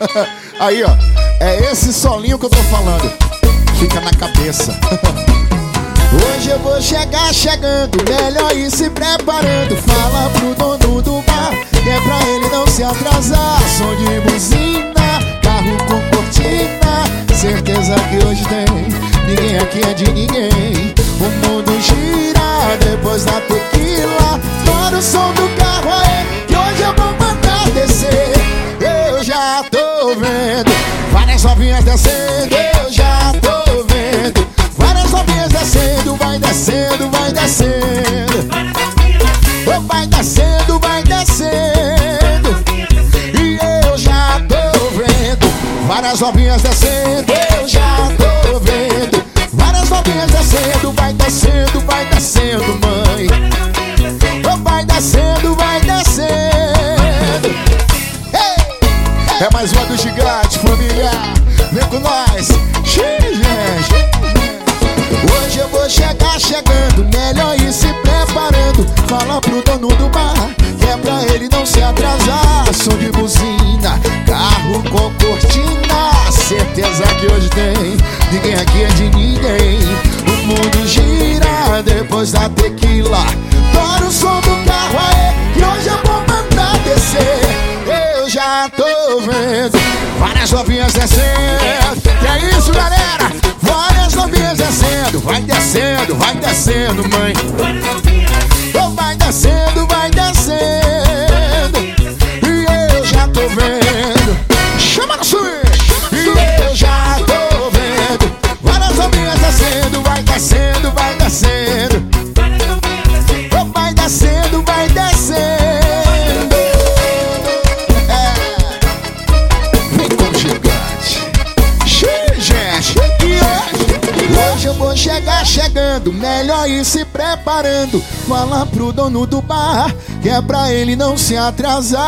Aí, ó. É esse solinho que eu tô falando. Fica na cabeça. Hoje eu vou chegar chegando, melhor ir se preparando. Fala pro dono do bar, que é pra ele não se atrasar. Som de buzina, carro com cortina. Certeza que hoje tem, ninguém aqui é de ninguém. O mundo depois da tequila. Para o som do carro aí, que hoje eu vou mandar descer. Eu já tô vendo várias novinhas descendo. Eu já tô vendo várias novinhas descendo. Vai descendo, vai descendo. Oh, vai descendo, vai descendo. E eu já tô vendo várias novinhas descendo. Eu já tô vendo várias novinhas descendo. Vai descendo, vai descendo, É mais uma do gigante, família. Vem com nós. Hoje eu vou chegar chegando, melhor ir se preparando. Fala pro dono do bar, que é pra ele não se atrasar. Som de buzina, carro com cortina. Certeza que hoje tem, ninguém aqui é de ninguém. O mundo gira depois da tequila. Várias novinhas descendo. Que é isso, galera? Várias novinhas descendo, vai descendo, vai descendo, mãe. Vai descendo. Vou chegar chegando, melhor ir se preparando. Fala pro dono do bar, que é pra ele não se atrasar.